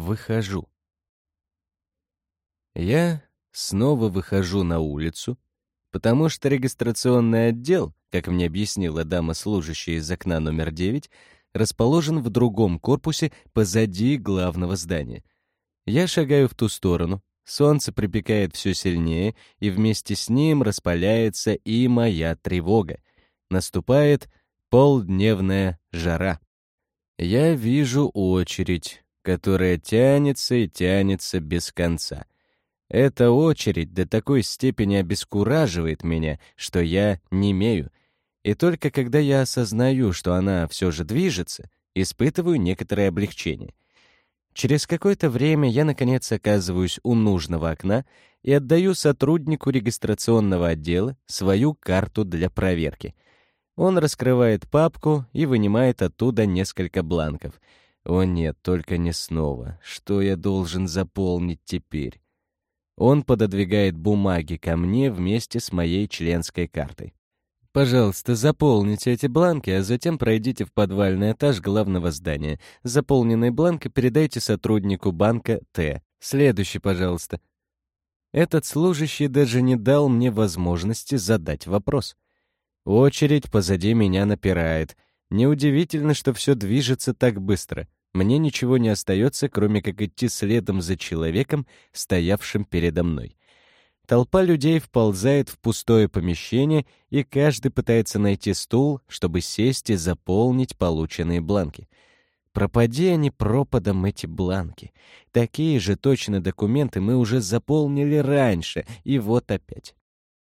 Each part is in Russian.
выхожу. Я снова выхожу на улицу, потому что регистрационный отдел, как мне объяснила дама, служащая из окна номер 9, расположен в другом корпусе позади главного здания. Я шагаю в ту сторону, солнце припекает все сильнее, и вместе с ним распаляется и моя тревога. Наступает полдневная жара. Я вижу очередь, которая тянется и тянется без конца — эта очередь до такой степени обескураживает меня, что я не имею. И только когда я осознаю, что она все же движется, испытываю некоторое облегчение. Через какое-то время я, наконец, оказываюсь у нужного окна и отдаю сотруднику регистрационного отдела свою карту для проверки. Он раскрывает папку и вынимает оттуда несколько бланков. О нет, только не снова. Что я должен заполнить теперь? Он пододвигает бумаги ко мне вместе с моей членской картой. Пожалуйста, заполните эти бланки, а затем пройдите в подвальный этаж главного здания. Заполненные бланки передайте сотруднику банка Т. Следующий, пожалуйста. Этот служащий даже не дал мне возможности задать вопрос. Очередь позади меня напирает. Неудивительно, что все движется так быстро. Мне ничего не остается, кроме как идти следом за человеком, стоявшим передо мной. Толпа людей вползает в пустое помещение, и каждый пытается найти стул, чтобы сесть и заполнить полученные бланки. Пропади они пропадом эти бланки. Такие же точно документы мы уже заполнили раньше, и вот опять.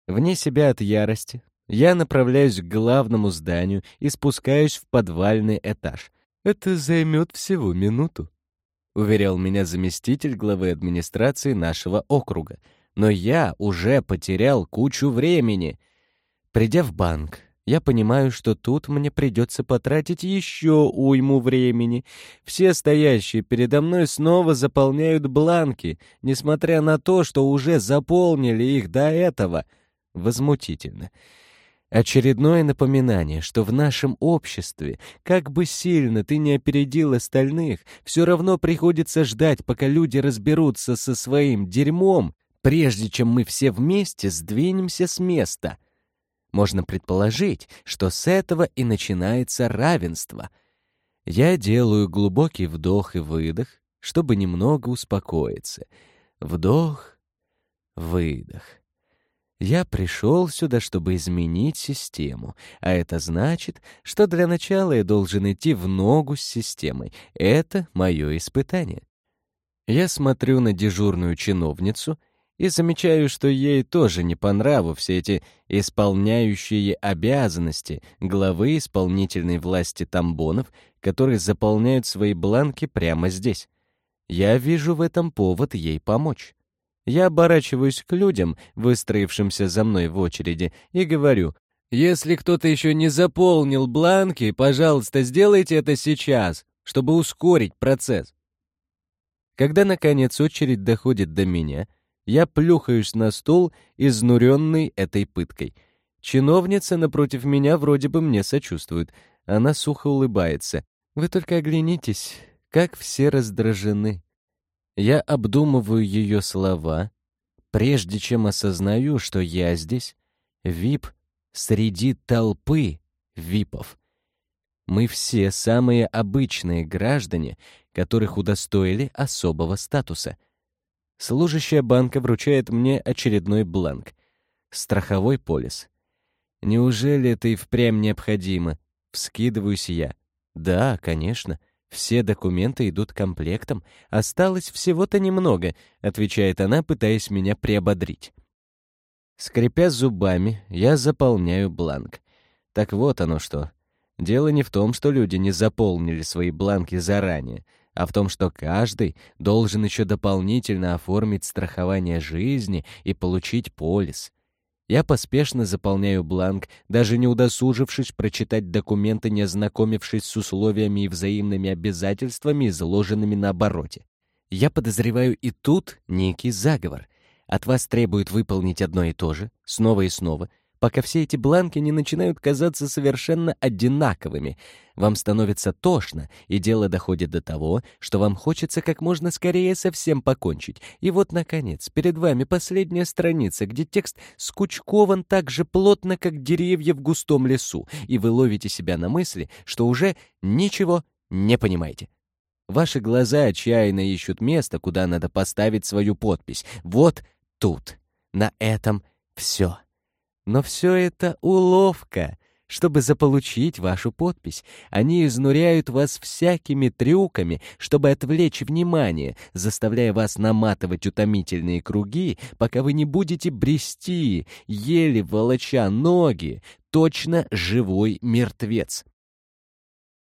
Вне себя от ярости я направляюсь к главному зданию и спускаюсь в подвальный этаж — «Это займет всего минуту», — уверял меня заместитель главы администрации нашего округа. «Но я уже потерял кучу времени». Придя в банк, я понимаю, что тут мне придется потратить еще уйму времени. Все стоящие передо мной снова заполняют бланки, несмотря на то, что уже заполнили их до этого. Возмутительно. Очередное напоминание, что в нашем обществе, как бы сильно ты не опередил остальных, все равно приходится ждать, пока люди разберутся со своим дерьмом, прежде чем мы все вместе сдвинемся с места. Можно предположить, что с этого и начинается равенство. Я делаю глубокий вдох и выдох, чтобы немного успокоиться. Вдох, выдох. Я пришел сюда, чтобы изменить систему, а это значит, что для начала я должен идти в ногу с системой. Это мое испытание. Я смотрю на дежурную чиновницу и замечаю, что ей тоже не по нраву все эти исполняющие обязанности главы исполнительной власти тамбонов, которые заполняют свои бланки прямо здесь. Я вижу в этом повод ей помочь. Я оборачиваюсь к людям, выстроившимся за мной в очереди, и говорю, «Если кто-то еще не заполнил бланки, пожалуйста, сделайте это сейчас, чтобы ускорить процесс». Когда, наконец, очередь доходит до меня, я плюхаюсь на стул, изнуренный этой пыткой. Чиновница напротив меня вроде бы мне сочувствует. Она сухо улыбается. «Вы только оглянитесь, как все раздражены». Я обдумываю ее слова, прежде чем осознаю, что я здесь, вип, среди толпы випов. Мы все самые обычные граждане, которых удостоили особого статуса. Служащая банка вручает мне очередной бланк. Страховой полис. Неужели это и впрямь необходимо? Вскидываюсь я. Да, конечно. «Все документы идут комплектом. Осталось всего-то немного», — отвечает она, пытаясь меня приободрить. Скрипя зубами, я заполняю бланк. Так вот оно что. Дело не в том, что люди не заполнили свои бланки заранее, а в том, что каждый должен еще дополнительно оформить страхование жизни и получить полис. Я поспешно заполняю бланк, даже не удосужившись прочитать документы, не ознакомившись с условиями и взаимными обязательствами, изложенными на обороте. Я подозреваю и тут некий заговор. От вас требуют выполнить одно и то же, снова и снова, пока все эти бланки не начинают казаться совершенно одинаковыми. Вам становится тошно, и дело доходит до того, что вам хочется как можно скорее совсем покончить. И вот, наконец, перед вами последняя страница, где текст скучкован так же плотно, как деревья в густом лесу, и вы ловите себя на мысли, что уже ничего не понимаете. Ваши глаза отчаянно ищут место, куда надо поставить свою подпись. Вот тут, на этом все. Но все это уловка, чтобы заполучить вашу подпись. Они изнуряют вас всякими трюками, чтобы отвлечь внимание, заставляя вас наматывать утомительные круги, пока вы не будете брести, еле волоча ноги, точно живой мертвец.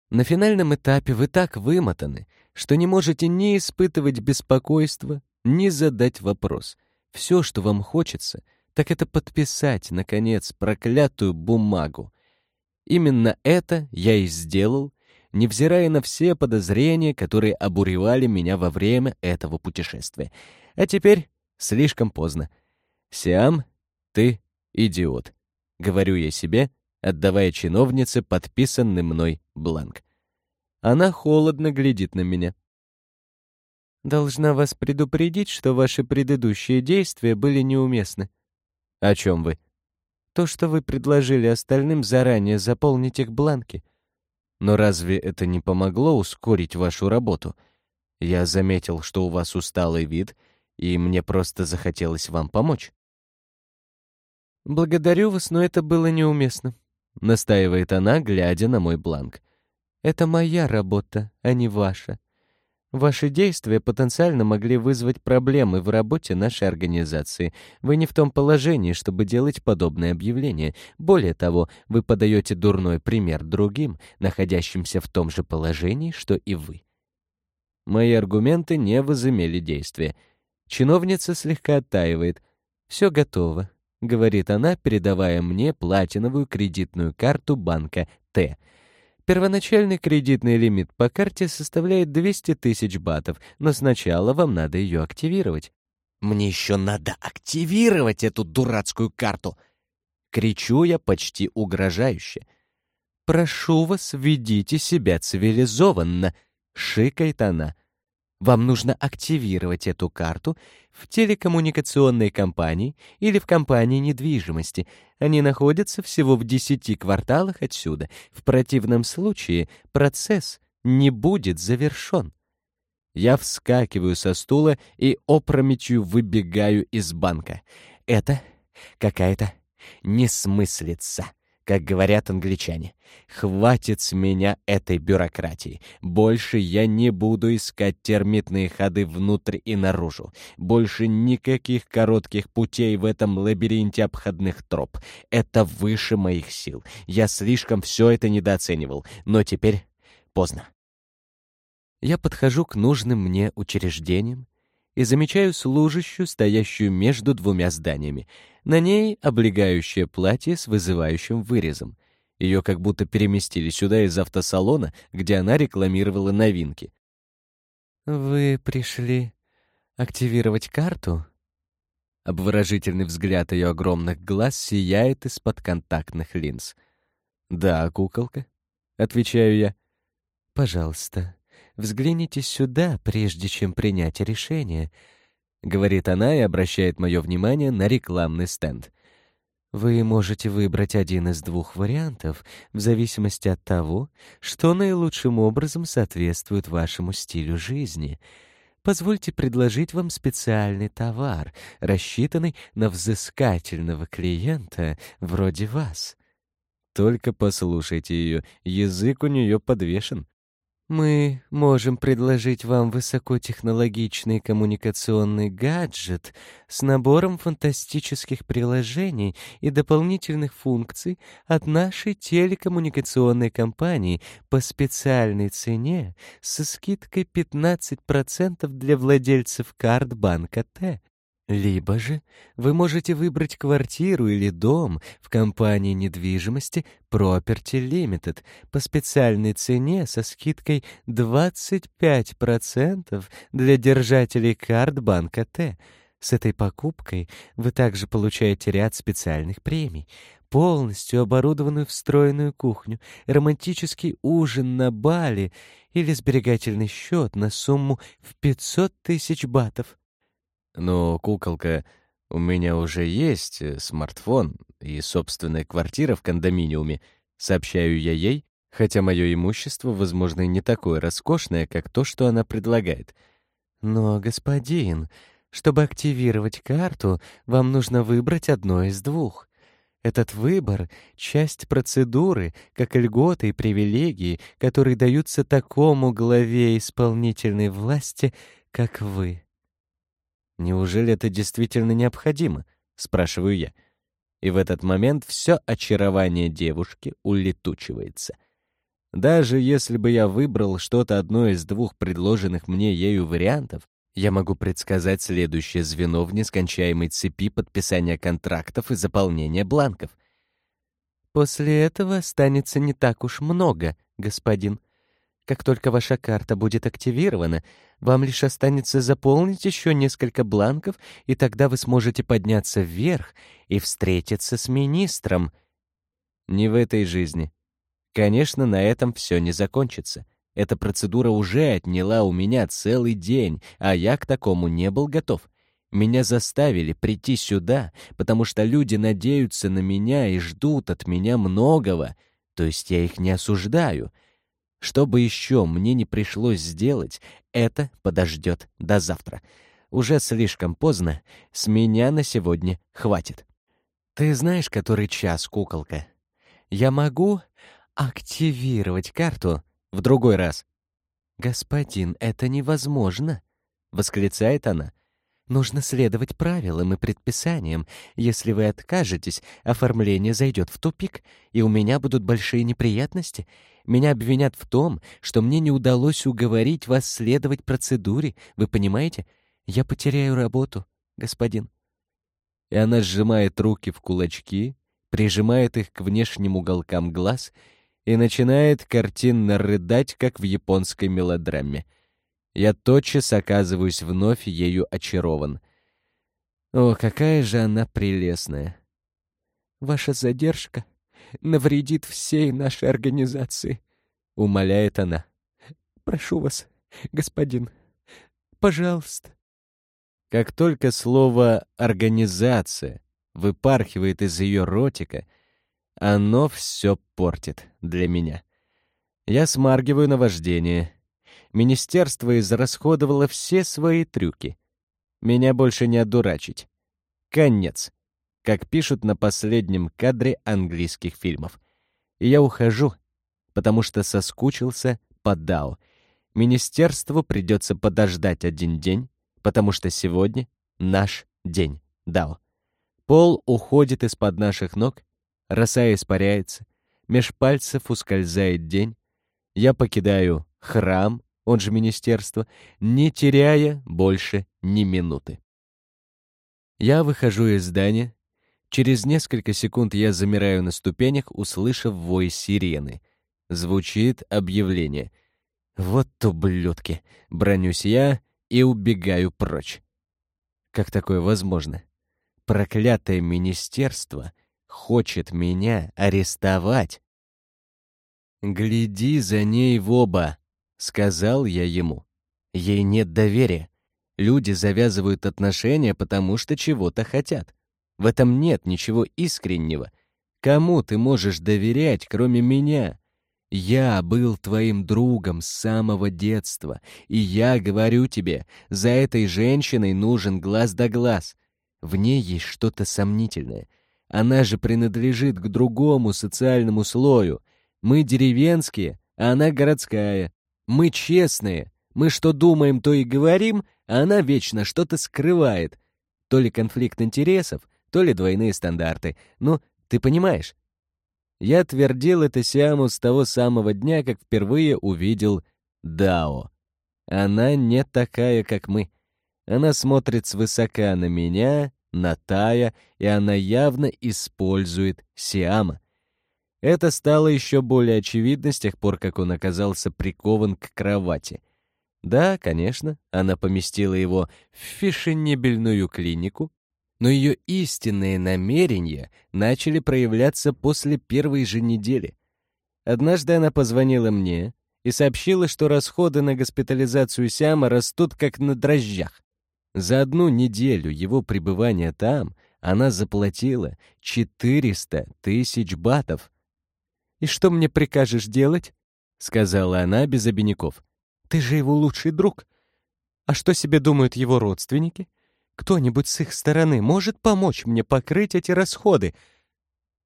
На финальном этапе вы так вымотаны, что не можете ни испытывать беспокойство, ни задать вопрос. Все, что вам хочется, так это подписать, наконец, проклятую бумагу. Именно это я и сделал, невзирая на все подозрения, которые обуревали меня во время этого путешествия. А теперь слишком поздно. «Сиам, ты идиот», — говорю я себе, отдавая чиновнице подписанный мной бланк. Она холодно глядит на меня. «Должна вас предупредить, что ваши предыдущие действия были неуместны». «О чем вы?» «То, что вы предложили остальным заранее заполнить их бланки». «Но разве это не помогло ускорить вашу работу? Я заметил, что у вас усталый вид, и мне просто захотелось вам помочь». «Благодарю вас, но это было неуместно», — настаивает она, глядя на мой бланк. «Это моя работа, а не ваша. Ваши действия потенциально могли вызвать проблемы в работе нашей организации. Вы не в том положении, чтобы делать подобное объявление. Более того, вы подаете дурной пример другим, находящимся в том же положении, что и вы». Мои аргументы не возымели действия. Чиновница слегка оттаивает. «Все готово. — говорит она, передавая мне платиновую кредитную карту банка Т. Первоначальный кредитный лимит по карте составляет 200 тысяч батов, но сначала вам надо ее активировать. «Мне еще надо активировать эту дурацкую карту!» Кричу я почти угрожающе. «Прошу вас, ведите себя цивилизованно!» — шикает она. Вам нужно активировать эту карту в телекоммуникационной компании или в компании недвижимости. Они находятся всего в 10 кварталах отсюда. В противном случае процесс не будет завершен. Я вскакиваю со стула и опрометью выбегаю из банка. Это какая-то несмыслица как говорят англичане. Хватит с меня этой бюрократии. Больше я не буду искать термитные ходы внутрь и наружу. Больше никаких коротких путей в этом лабиринте обходных троп. Это выше моих сил. Я слишком все это недооценивал. Но теперь поздно. Я подхожу к нужным мне учреждениям, и замечаю служащую, стоящую между двумя зданиями. На ней облегающее платье с вызывающим вырезом. Ее как будто переместили сюда из автосалона, где она рекламировала новинки. «Вы пришли активировать карту?» Обворожительный взгляд ее огромных глаз сияет из-под контактных линз. «Да, куколка», — отвечаю я. «Пожалуйста, взгляните сюда, прежде чем принять решение», — говорит она и обращает мое внимание на рекламный стенд. Вы можете выбрать один из двух вариантов в зависимости от того, что наилучшим образом соответствует вашему стилю жизни. Позвольте предложить вам специальный товар, рассчитанный на взыскательного клиента вроде вас. Только послушайте ее, язык у нее подвешен. Мы можем предложить вам высокотехнологичный коммуникационный гаджет с набором фантастических приложений и дополнительных функций от нашей телекоммуникационной компании по специальной цене со скидкой 15% для владельцев карт банка Т. Либо же вы можете выбрать квартиру или дом в компании недвижимости Property Limited по специальной цене со скидкой 25% для держателей карт банка Т. С этой покупкой вы также получаете ряд специальных премий, полностью оборудованную встроенную кухню, романтический ужин на Бали или сберегательный счет на сумму в 500 тысяч батов. Но, куколка, у меня уже есть э, смартфон и собственная квартира в кондоминиуме, сообщаю я ей, хотя мое имущество, возможно, и не такое роскошное, как то, что она предлагает. Но, господин, чтобы активировать карту, вам нужно выбрать одно из двух. Этот выбор — часть процедуры, как льготы и привилегии, которые даются такому главе исполнительной власти, как вы. «Неужели это действительно необходимо?» — спрашиваю я. И в этот момент все очарование девушки улетучивается. Даже если бы я выбрал что-то одно из двух предложенных мне ею вариантов, я могу предсказать следующее звено в нескончаемой цепи подписания контрактов и заполнения бланков. После этого останется не так уж много, господин. Как только ваша карта будет активирована, вам лишь останется заполнить еще несколько бланков, и тогда вы сможете подняться вверх и встретиться с министром. Не в этой жизни. Конечно, на этом все не закончится. Эта процедура уже отняла у меня целый день, а я к такому не был готов. Меня заставили прийти сюда, потому что люди надеются на меня и ждут от меня многого, то есть я их не осуждаю. Что бы еще мне не пришлось сделать, это подождет до завтра. Уже слишком поздно, с меня на сегодня хватит. Ты знаешь, который час, куколка? Я могу активировать карту в другой раз. «Господин, это невозможно!» — восклицает она. «Нужно следовать правилам и предписаниям. Если вы откажетесь, оформление зайдет в тупик, и у меня будут большие неприятности. Меня обвинят в том, что мне не удалось уговорить вас следовать процедуре. Вы понимаете? Я потеряю работу, господин». И она сжимает руки в кулачки, прижимает их к внешним уголкам глаз — и начинает картинно рыдать, как в японской мелодраме. Я тотчас оказываюсь вновь ею очарован. О, какая же она прелестная! «Ваша задержка навредит всей нашей организации», — умоляет она. «Прошу вас, господин, пожалуйста». Как только слово «организация» выпархивает из ее ротика, оно все портит для меня. Я смаргиваю наваждение. Министерство израсходовало все свои трюки. Меня больше не одурачить. Конец. Как пишут на последнем кадре английских фильмов. И я ухожу, потому что соскучился по Дао. Министерству придется подождать один день, потому что сегодня наш день Дао. Пол уходит из-под наших ног, Роса испаряется, меж пальцев ускользает день. Я покидаю храм, он же министерство, не теряя больше ни минуты. Я выхожу из здания. Через несколько секунд я замираю на ступенях, услышав вой сирены. Звучит объявление. Вот ублюдки! Бронюсь я и убегаю прочь. Как такое возможно? Проклятое министерство — хочет меня арестовать. «Гляди за ней в оба», — сказал я ему. «Ей нет доверия. Люди завязывают отношения, потому что чего-то хотят. В этом нет ничего искреннего. Кому ты можешь доверять, кроме меня? Я был твоим другом с самого детства, и я говорю тебе, за этой женщиной нужен глаз да глаз. В ней есть что-то сомнительное. Она же принадлежит к другому социальному слою. Мы деревенские, а она городская. Мы честные. Мы что думаем, то и говорим, а она вечно что-то скрывает. То ли конфликт интересов, то ли двойные стандарты. Ну, ты понимаешь? Я твердил это Сиаму с того самого дня, как впервые увидел Дао. Она не такая, как мы. Она смотрит свысока на меня, Натая, и она явно использует Сиама. Это стало еще более очевидно с тех пор, как он оказался прикован к кровати. Да, конечно, она поместила его в фешенебельную клинику, но ее истинные намерения начали проявляться после первой же недели. Однажды она позвонила мне и сообщила, что расходы на госпитализацию Сиама растут как на дрожжах. За одну неделю его пребывания там она заплатила 400 тысяч батов. «И что мне прикажешь делать?» — сказала она без обиняков. «Ты же его лучший друг. А что себе думают его родственники? Кто-нибудь с их стороны может помочь мне покрыть эти расходы?»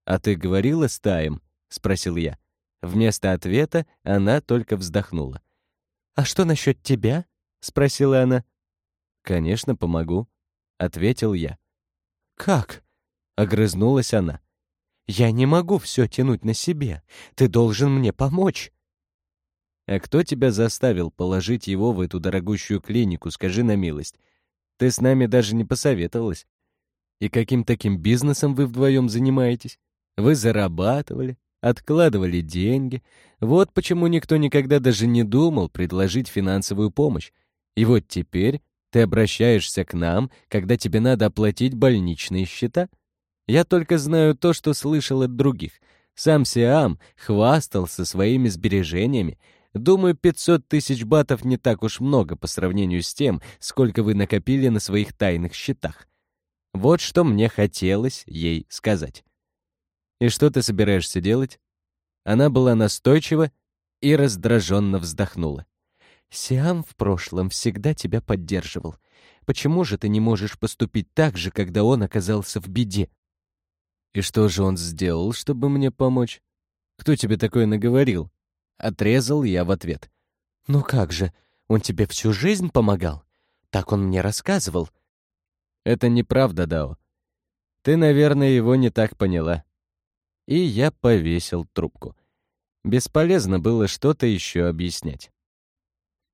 «А ты говорила с Таем?» — спросил я. Вместо ответа она только вздохнула. «А что насчет тебя?» — спросила она. «Конечно, помогу», — ответил я. «Как?» — огрызнулась она. «Я не могу все тянуть на себе. Ты должен мне помочь». «А кто тебя заставил положить его в эту дорогущую клинику, скажи на милость? Ты с нами даже не посоветовалась. И каким таким бизнесом вы вдвоем занимаетесь? Вы зарабатывали, откладывали деньги. Вот почему никто никогда даже не думал предложить финансовую помощь. И вот теперь ты обращаешься к нам, когда тебе надо оплатить больничные счета? Я только знаю то, что слышал от других. Сам Сиам хвастался своими сбережениями, Думаю, 500 тысяч батов не так уж много по сравнению с тем, сколько вы накопили на своих тайных счетах. Вот что мне хотелось ей сказать. И что ты собираешься делать? Она была настойчива и раздраженно вздохнула. Сиам в прошлом всегда тебя поддерживал. Почему же ты не можешь поступить так же, когда он оказался в беде? И что же он сделал, чтобы мне помочь? Кто тебе такое наговорил? Отрезал я в ответ. «Ну как же, он тебе всю жизнь помогал? Так он мне рассказывал». «Это неправда, Дао. Ты, наверное, его не так поняла». И я повесил трубку. Бесполезно было что-то еще объяснять.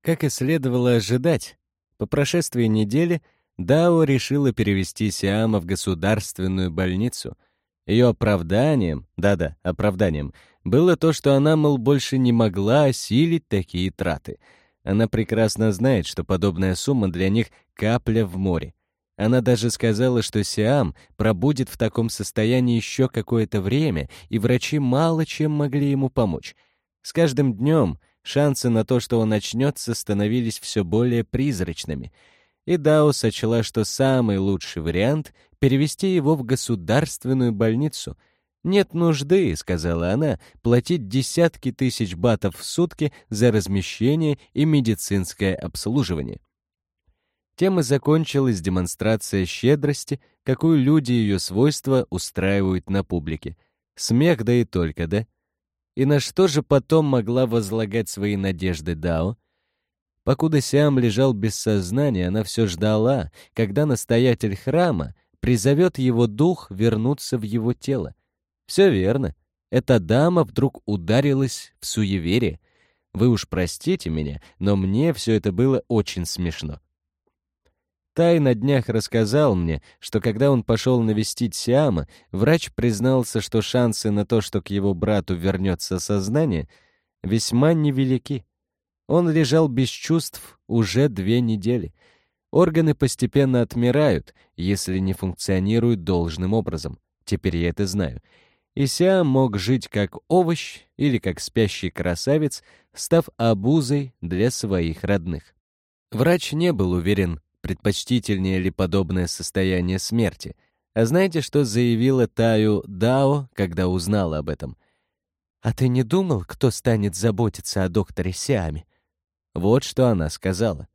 Как и следовало ожидать, по прошествии недели Дао решила перевести Сиама в государственную больницу. Ее оправданием, да-да, оправданием, было то, что она, мол, больше не могла осилить такие траты. Она прекрасно знает, что подобная сумма для них — капля в море. Она даже сказала, что Сиам пробудет в таком состоянии еще какое-то время, и врачи мало чем могли ему помочь. С каждым днем шансы на то, что он очнется, становились все более призрачными. И Дао сочла, что самый лучший вариант — перевести его в государственную больницу — «Нет нужды», — сказала она, — «платить десятки тысяч батов в сутки за размещение и медицинское обслуживание». Тем и закончилась демонстрация щедрости, какую люди ее свойства устраивают на публике. Смех да и только, да? И на что же потом могла возлагать свои надежды Дао? Покуда Сиам лежал без сознания, она все ждала, когда настоятель храма призовет его дух вернуться в его тело. Все верно. Эта дама вдруг ударилась в суеверие. Вы уж простите меня, но мне все это было очень смешно. Тай на днях рассказал мне, что когда он пошел навестить Сиама, врач признался, что шансы на то, что к его брату вернется сознание, весьма невелики. Он лежал без чувств уже две недели. Органы постепенно отмирают, если не функционируют должным образом. Теперь я это знаю. Ися мог жить как овощ или как спящий красавец, став обузой для своих родных. Врач не был уверен, предпочтительнее ли подобное состояние смерти. А знаете, что заявила Таю Дао, когда узнала об этом? «А ты не думал, кто станет заботиться о докторе Сиаме?» Вот что она сказала.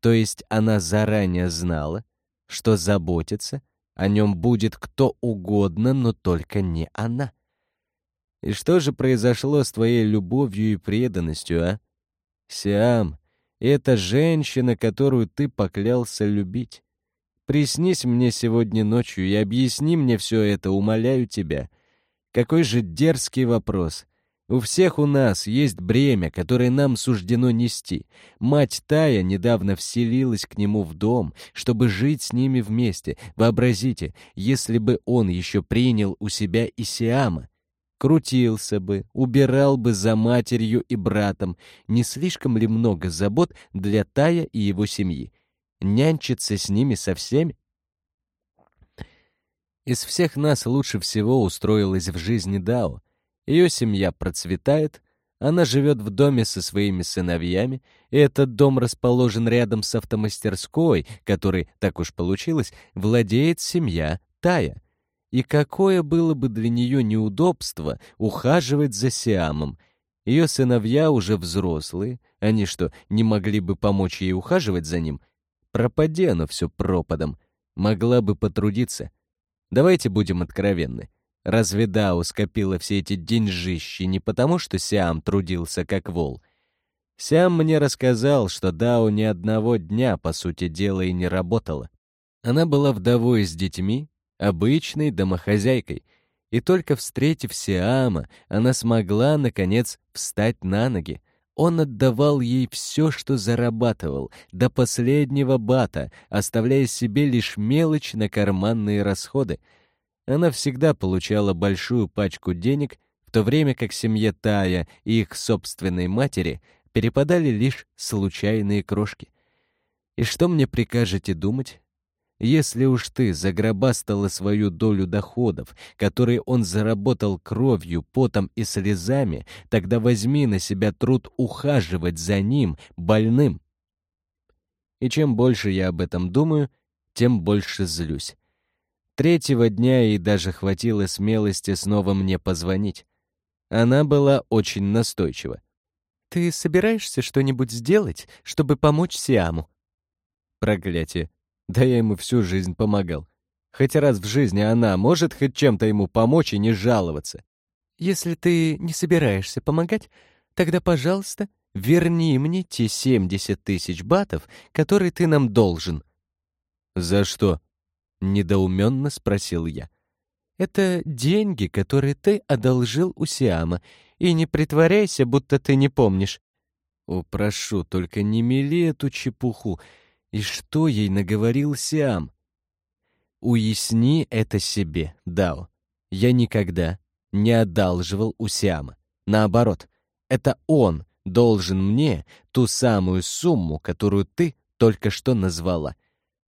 То есть она заранее знала, что заботиться о нем будет кто угодно, но только не она. И что же произошло с твоей любовью и преданностью, а? Сиам, это женщина, которую ты поклялся любить. Приснись мне сегодня ночью и объясни мне все это, умоляю тебя. Какой же дерзкий вопрос. У всех у нас есть бремя, которое нам суждено нести. Мать Тая недавно вселилась к нему в дом, чтобы жить с ними вместе. Вообразите, если бы он еще принял у себя Исиама. крутился бы, убирал бы за матерью и братом. Не слишком ли много забот для Тая и его семьи? Нянчиться с ними со всеми? Из всех нас лучше всего устроилась в жизни Дао. Ее семья процветает, она живет в доме со своими сыновьями, и этот дом расположен рядом с автомастерской, который, так уж получилось, владеет семья Тая. И какое было бы для нее неудобство ухаживать за Сиамом. Ее сыновья уже взрослые, они что, не могли бы помочь ей ухаживать за ним? Пропади оно все пропадом. Могла бы потрудиться. Давайте будем откровенны. Разве Дао скопила все эти деньжищи не потому, что Сиам трудился как вол? Сиам мне рассказал, что Дао ни одного дня, по сути дела, и не работала. Она была вдовой с детьми, обычной домохозяйкой, и только встретив Сиама, она смогла, наконец, встать на ноги. Он отдавал ей все, что зарабатывал, до последнего бата, оставляя себе лишь мелочь на карманные расходы — она всегда получала большую пачку денег, в то время как семье Тая и их собственной матери перепадали лишь случайные крошки. И что мне прикажете думать? Если уж ты загробастала свою долю доходов, которые он заработал кровью, потом и слезами, тогда возьми на себя труд ухаживать за ним, больным. И чем больше я об этом думаю, тем больше злюсь. Третьего дня ей даже хватило смелости снова мне позвонить. Она была очень настойчива. «Ты собираешься что-нибудь сделать, чтобы помочь Сиаму?» Проклятие. Да я ему всю жизнь помогал. Хоть раз в жизни она может хоть чем-то ему помочь и не жаловаться. «Если ты не собираешься помогать, тогда, пожалуйста, верни мне те 70 тысяч батов, которые ты нам должен». «За что?» Недоуменно спросил я. «Это деньги, которые ты одолжил у Сиама, и не притворяйся, будто ты не помнишь». «О, прошу, только не мели эту чепуху. И что ей наговорил Сиам?» «Уясни это себе, Дао. Я никогда не одалживал у Сиама. Наоборот, это он должен мне ту самую сумму, которую ты только что назвала.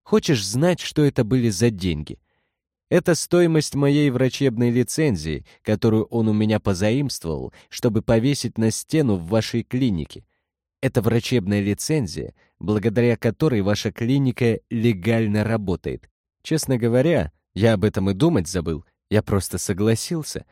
Хочешь знать, что это были за деньги? Это стоимость моей врачебной лицензии, которую он у меня позаимствовал, чтобы повесить на стену в вашей клинике. Это врачебная лицензия, благодаря которой ваша клиника легально работает. Честно говоря, я об этом и думать забыл, я просто согласился.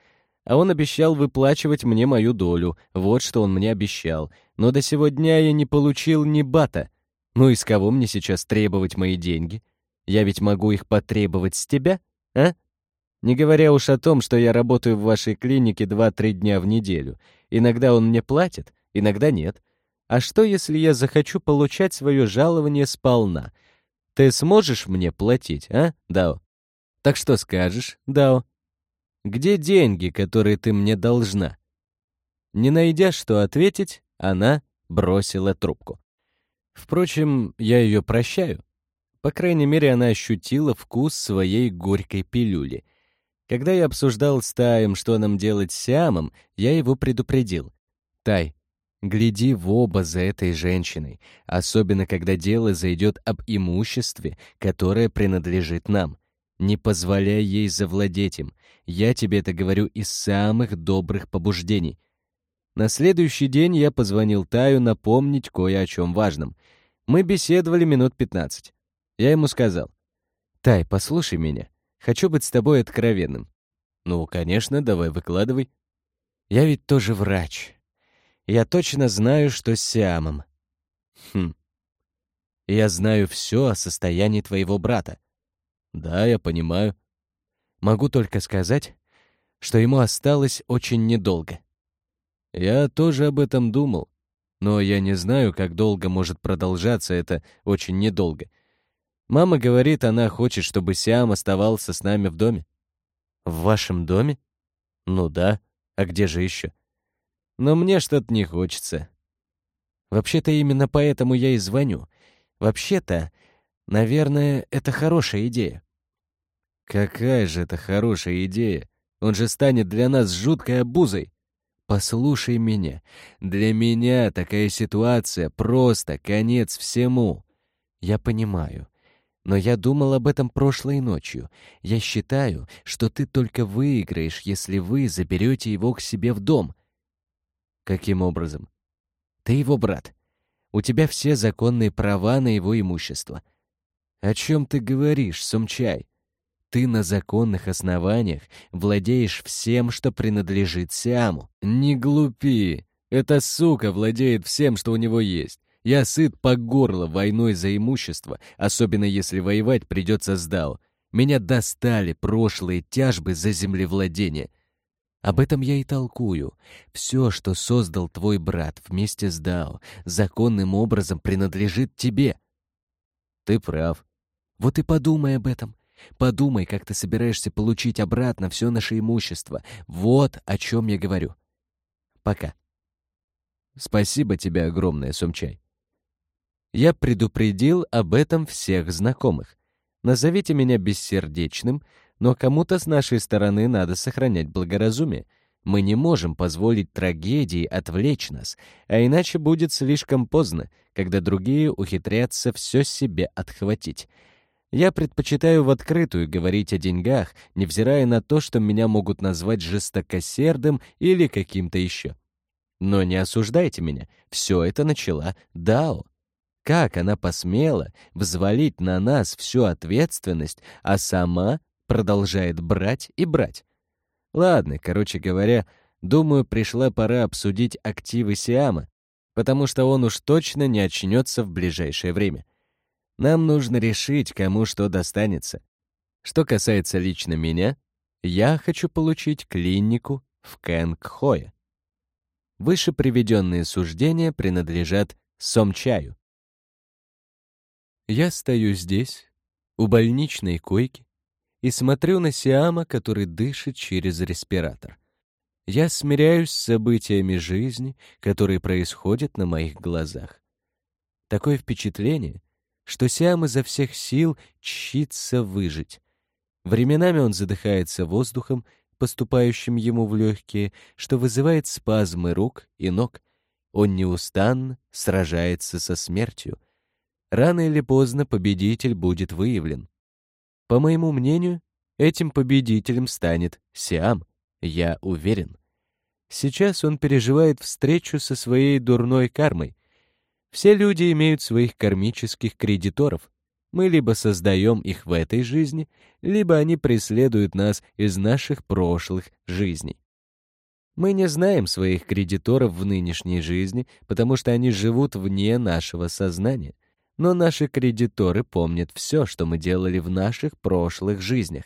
А он обещал выплачивать мне мою долю, вот что он мне обещал. Но до сего дня я не получил ни бата. Ну и с кого мне сейчас требовать мои деньги? Я ведь могу их потребовать с тебя, а? Не говоря уж о том, что я работаю в вашей клинике 2-3 дня в неделю. Иногда он мне платит, иногда нет. А что, если я захочу получать свое жалование сполна? Ты сможешь мне платить, а, Дао? Так что скажешь, Дао? Где деньги, которые ты мне должна? Не найдя, что ответить, она бросила трубку. Впрочем, я ее прощаю. По крайней мере, она ощутила вкус своей горькой пилюли. Когда я обсуждал с Таем, что нам делать с Сиамом, я его предупредил. «Тай, гляди в оба за этой женщиной, особенно когда дело зайдет об имуществе, которое принадлежит нам. Не позволяй ей завладеть им. Я тебе это говорю из самых добрых побуждений. На следующий день я позвонил Таю напомнить кое о чем важном. Мы беседовали минут пятнадцать. Я ему сказал, «Тай, послушай меня. Хочу быть с тобой откровенным». «Ну, конечно, давай выкладывай». «Я ведь тоже врач. Я точно знаю, что с Сиамом». «Хм. Я знаю все о состоянии твоего брата». «Да, я понимаю». «Могу только сказать, что ему осталось очень недолго». Я тоже об этом думал, но я не знаю, как долго может продолжаться это очень недолго. Мама говорит, она хочет, чтобы Сиам оставался с нами в доме. В вашем доме? Ну да, а где же еще? Но мне что-то не хочется. Вообще-то именно поэтому я и звоню. Вообще-то, наверное, это хорошая идея. Какая же это хорошая идея? Он же станет для нас жуткой обузой. Послушай меня. Для меня такая ситуация просто конец всему. Я понимаю. Но я думал об этом прошлой ночью. Я считаю, что ты только выиграешь, если вы заберете его к себе в дом. Каким образом? Ты его брат. У тебя все законные права на его имущество. О чем ты говоришь, Сумчай? Ты на законных основаниях владеешь всем, что принадлежит Сиаму. Не глупи. Эта сука владеет всем, что у него есть. Я сыт по горло войной за имущество, особенно если воевать придется с Дао. Меня достали прошлые тяжбы за землевладение. Об этом я и толкую. Все, что создал твой брат вместе с Дао, законным образом принадлежит тебе. Ты прав. Вот и подумай об этом. Подумай, как ты собираешься получить обратно все наше имущество. Вот о чем я говорю. Пока. Спасибо тебе огромное, Сумчай. Я предупредил об этом всех знакомых. Назовите меня бессердечным, но кому-то с нашей стороны надо сохранять благоразумие. Мы не можем позволить трагедии отвлечь нас, а иначе будет слишком поздно, когда другие ухитрятся все себе отхватить. Я предпочитаю в открытую говорить о деньгах, невзирая на то, что меня могут назвать жестокосердым или каким-то еще. Но не осуждайте меня, все это начала Дао. Как она посмела взвалить на нас всю ответственность, а сама продолжает брать и брать? Ладно, короче говоря, думаю, пришла пора обсудить активы Сиама, потому что он уж точно не очнется в ближайшее время. Нам нужно решить, кому что достанется. Что касается лично меня, я хочу получить клинику в Кэнгхое. Выше приведенные суждения принадлежат Сомчаю. Я стою здесь, у больничной койки, и смотрю на Сиама, который дышит через респиратор. Я смиряюсь с событиями жизни, которые происходят на моих глазах. Такое впечатление, что Сиам изо всех сил чится выжить. Временами он задыхается воздухом, поступающим ему в легкие, что вызывает спазмы рук и ног. Он неустанно сражается со смертью. Рано или поздно победитель будет выявлен. По моему мнению, этим победителем станет Сиам, я уверен. Сейчас он переживает встречу со своей дурной кармой, все люди имеют своих кармических кредиторов. Мы либо создаем их в этой жизни, либо они преследуют нас из наших прошлых жизней. Мы не знаем своих кредиторов в нынешней жизни, потому что они живут вне нашего сознания. Но наши кредиторы помнят все, что мы делали в наших прошлых жизнях.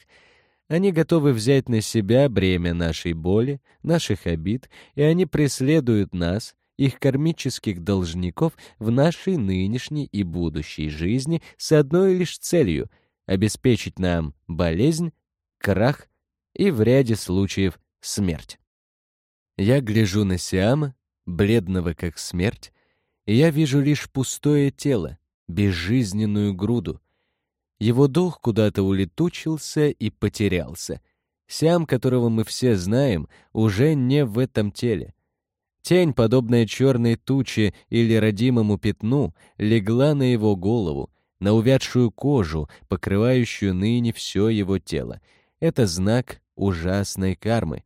Они готовы взять на себя бремя нашей боли, наших обид, и они преследуют нас, их кармических должников в нашей нынешней и будущей жизни с одной лишь целью — обеспечить нам болезнь, крах и в ряде случаев смерть. Я гляжу на Сиама, бледного как смерть, и я вижу лишь пустое тело, безжизненную груду. Его дух куда-то улетучился и потерялся. Сиам, которого мы все знаем, уже не в этом теле. Тень, подобная черной туче или родимому пятну, легла на его голову, на увядшую кожу, покрывающую ныне все его тело. Это знак ужасной кармы.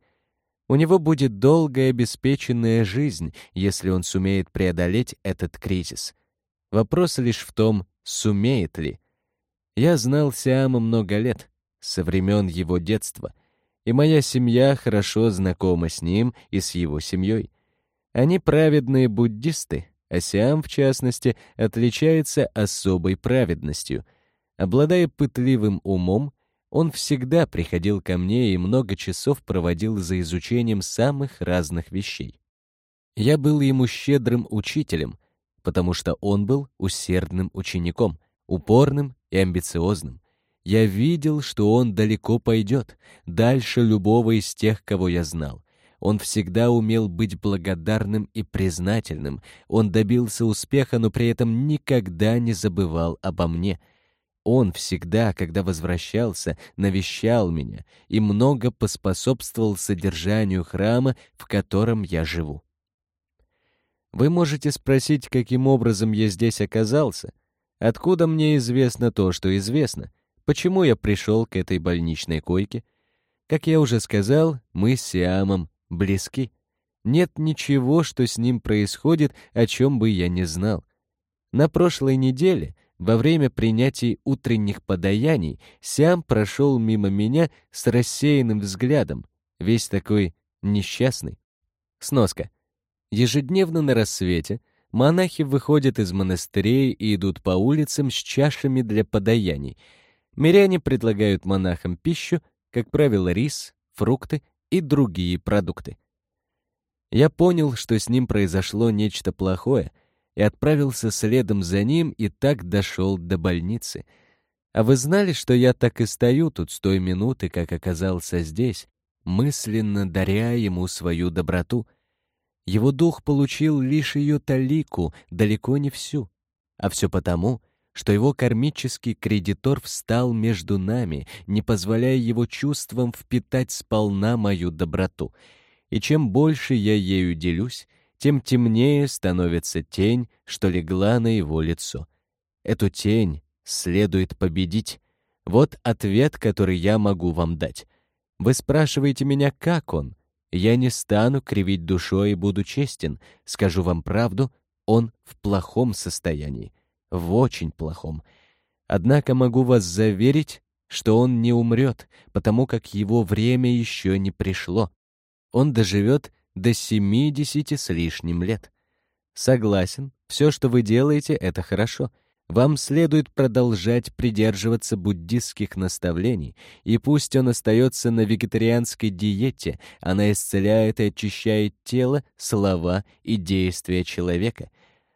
У него будет долгая обеспеченная жизнь, если он сумеет преодолеть этот кризис. Вопрос лишь в том, сумеет ли. Я знал Сиама много лет, со времен его детства, и моя семья хорошо знакома с ним и с его семьей. Они праведные буддисты, а Сиам, в частности, отличается особой праведностью. Обладая пытливым умом, он всегда приходил ко мне и много часов проводил за изучением самых разных вещей. Я был ему щедрым учителем, потому что он был усердным учеником, упорным и амбициозным. Я видел, что он далеко пойдет, дальше любого из тех, кого я знал. Он всегда умел быть благодарным и признательным. Он добился успеха, но при этом никогда не забывал обо мне. Он всегда, когда возвращался, навещал меня и много поспособствовал содержанию храма, в котором я живу. Вы можете спросить, каким образом я здесь оказался? Откуда мне известно то, что известно? Почему я пришел к этой больничной койке? Как я уже сказал, мы с Сиамом близки. Нет ничего, что с ним происходит, о чем бы я не знал. На прошлой неделе, во время принятия утренних подаяний, Сиам прошел мимо меня с рассеянным взглядом, весь такой несчастный. Сноска. Ежедневно на рассвете монахи выходят из монастырей и идут по улицам с чашами для подаяний. Миряне предлагают монахам пищу, как правило, рис, фрукты и другие продукты. Я понял, что с ним произошло нечто плохое, и отправился следом за ним и так дошел до больницы. А вы знали, что я так и стою тут с той минуты, как оказался здесь, мысленно даря ему свою доброту — его дух получил лишь ее талику, далеко не всю. А все потому, что его кармический кредитор встал между нами, не позволяя его чувствам впитать сполна мою доброту. И чем больше я ею делюсь, тем темнее становится тень, что легла на его лицо. Эту тень следует победить. Вот ответ, который я могу вам дать. Вы спрашиваете меня, как он? Я не стану кривить душой и буду честен. Скажу вам правду, он в плохом состоянии. В очень плохом. Однако могу вас заверить, что он не умрет, потому как его время еще не пришло. Он доживет до семидесяти с лишним лет. Согласен, все, что вы делаете, это хорошо. Вам следует продолжать придерживаться буддистских наставлений, и пусть он остается на вегетарианской диете, она исцеляет и очищает тело, слова и действия человека.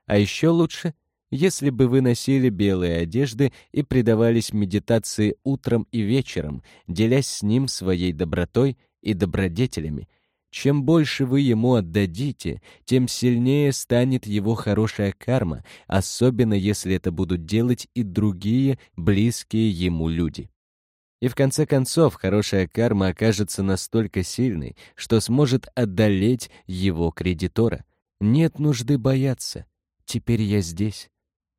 А еще лучше, если бы вы носили белые одежды и предавались медитации утром и вечером, делясь с ним своей добротой и добродетелями, чем больше вы ему отдадите, тем сильнее станет его хорошая карма, особенно если это будут делать и другие близкие ему люди. И в конце концов, хорошая карма окажется настолько сильной, что сможет одолеть его кредитора. Нет нужды бояться. Теперь я здесь.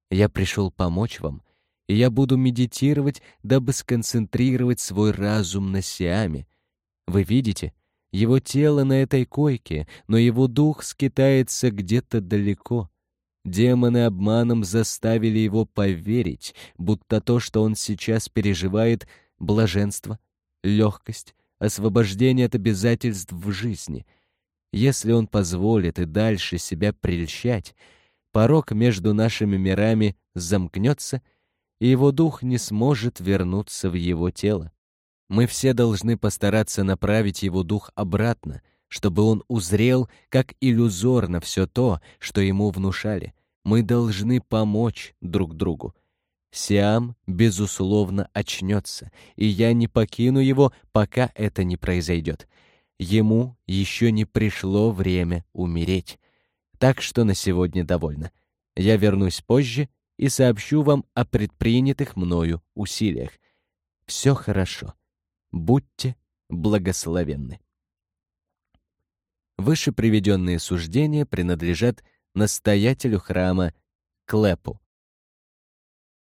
Я пришел помочь вам, и я буду медитировать, дабы сконцентрировать свой разум на Сиаме. Вы видите, его тело на этой койке, но его дух скитается где-то далеко. Демоны обманом заставили его поверить, будто то, что он сейчас переживает, — блаженство, легкость, освобождение от обязательств в жизни. Если он позволит и дальше себя прельщать, порог между нашими мирами замкнется, и его дух не сможет вернуться в его тело. Мы все должны постараться направить его дух обратно, чтобы он узрел, как иллюзорно все то, что ему внушали. Мы должны помочь друг другу. Сиам, безусловно, очнется, и я не покину его, пока это не произойдет. Ему еще не пришло время умереть. Так что на сегодня довольно. Я вернусь позже и сообщу вам о предпринятых мною усилиях. Все хорошо. Будьте благословенны. Выше приведенные суждения принадлежат настоятелю храма Клепу.